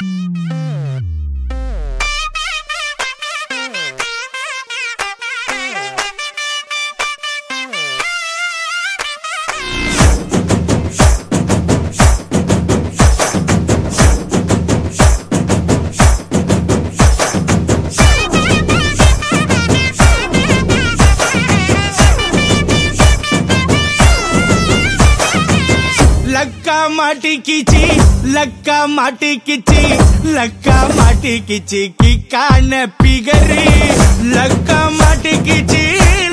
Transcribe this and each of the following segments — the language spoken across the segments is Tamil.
Bye. லக்கா மாட்டிக்கிச்சி லக்கா மாட்டிக்கிச்சி லக்கா மாட்டிக்கிச்சி கிக்கான பிகரு. லக்கா மாட்டிக்கிச்சி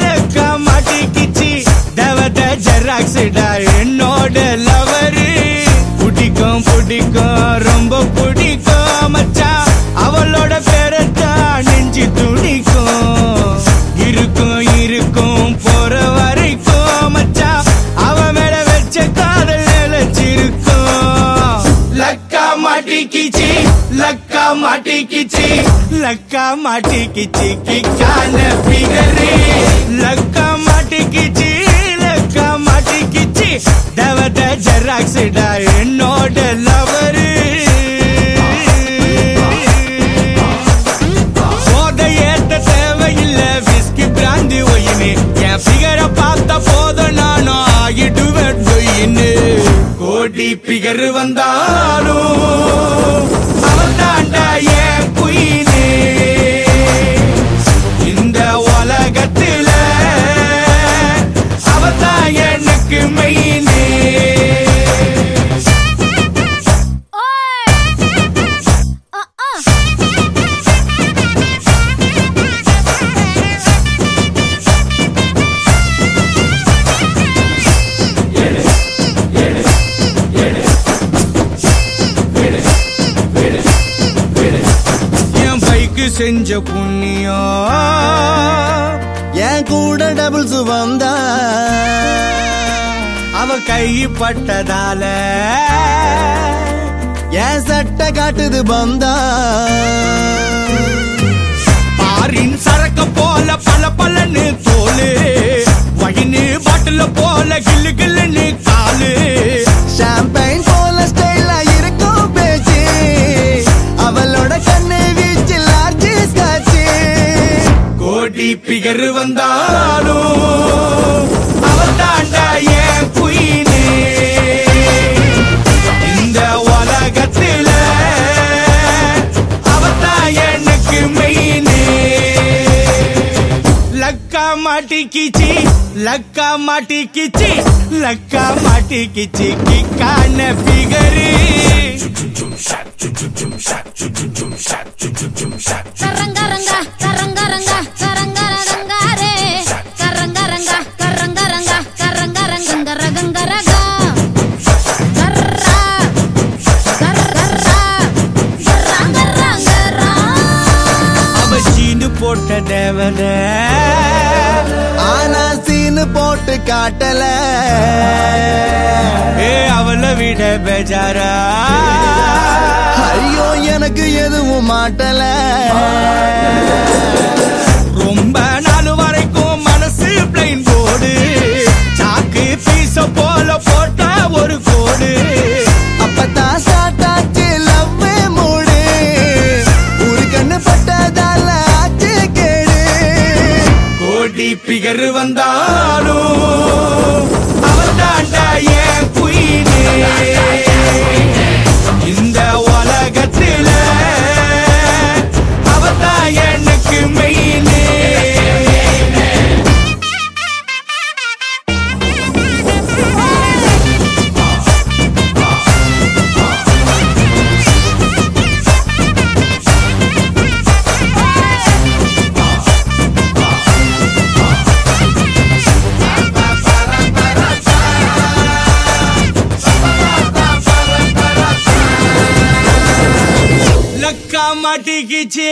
லக்கா மாட்டிக்கிச்சி தவத ஜெராக்ஸ்டா என்னோட லவரு. பிடிக்கும் பிடிக்கும். மாட்டிக்கிச்சி லக்கா மாட்டிக்கிச்சி லக்கா மாட்டிக்கிச்சி கிக்கான பிகரு லக்கா மாட்டிக்கிச்சி பிகர் வந்தாலும் செஞ்ச புண்ணியம் என் கூட டபுள்ஸ் வந்தா அவ கை பட்டதால என் சட்டை காட்டுது பந்தா. பிகர் வந்தாலும் அவ தாண்டா என் குயினு. இந்த உலகத்துல அவதான் எனக்கு மெயினு. லக்கா மாட்டிக்கிச்சி லக்கா மாட்டிக்கிச்சி லக்கா மாட்டிக்கிச்சி கிக்கான பிகரு. போட்ட ஆனா சீனு போட்டு காட்டல. ஏ அவளை விட பெஜாரா. ஐயோ எனக்கு எதுவும் மாட்டல. கோடி பிகர் வந்தாலும் அவன் தாண்டா ஏன் குயினு இந்த லக்கா மாட்டிக்கிச்சு